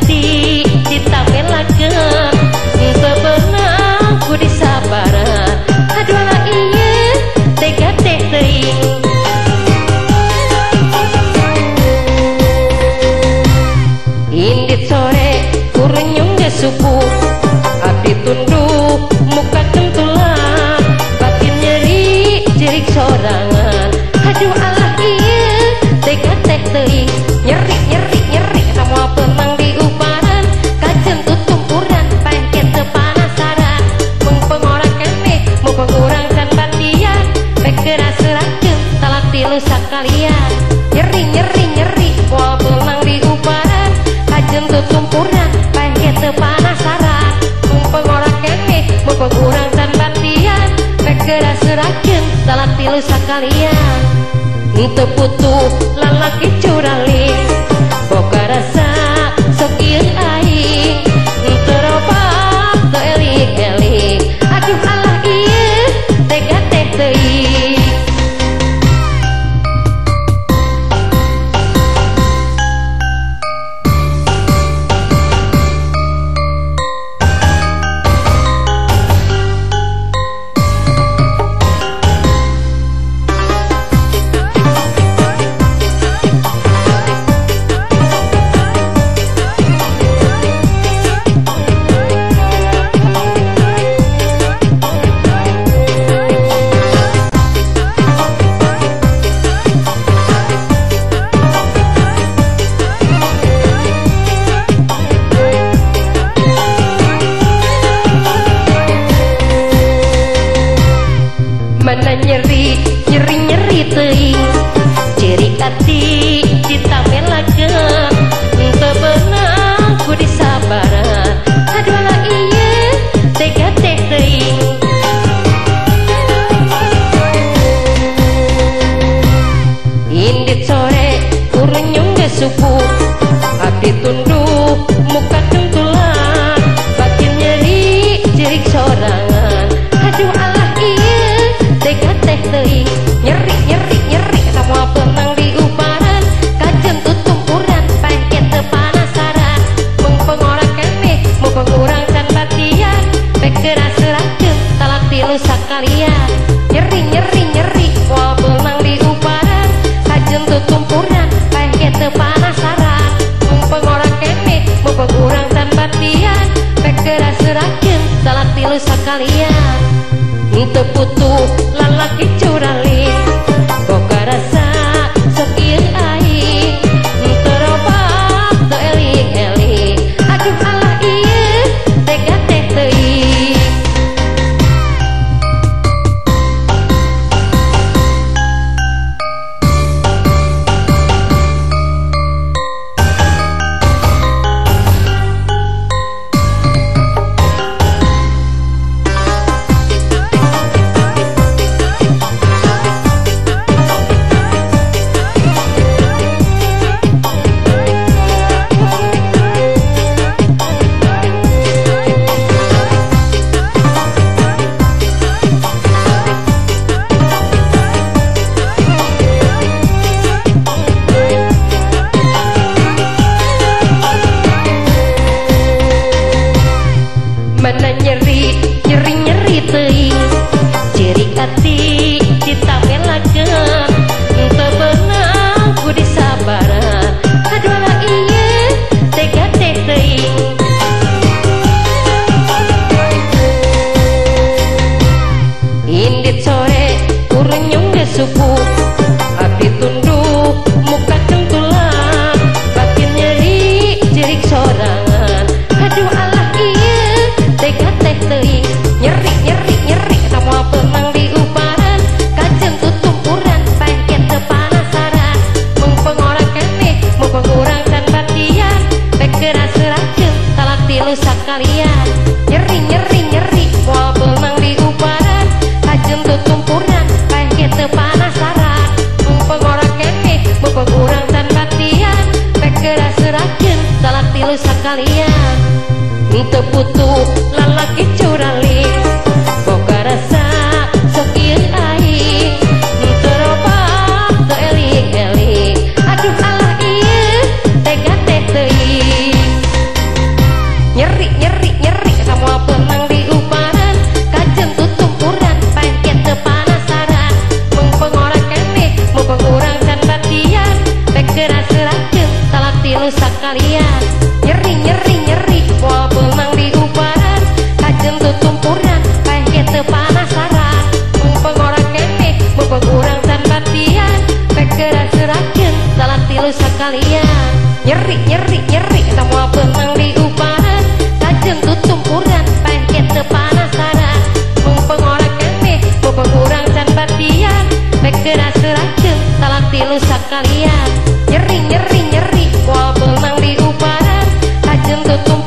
ti. teu putu Jerry kalian. Untuk putu lalaki cowok menenyeri terputus. Lalu se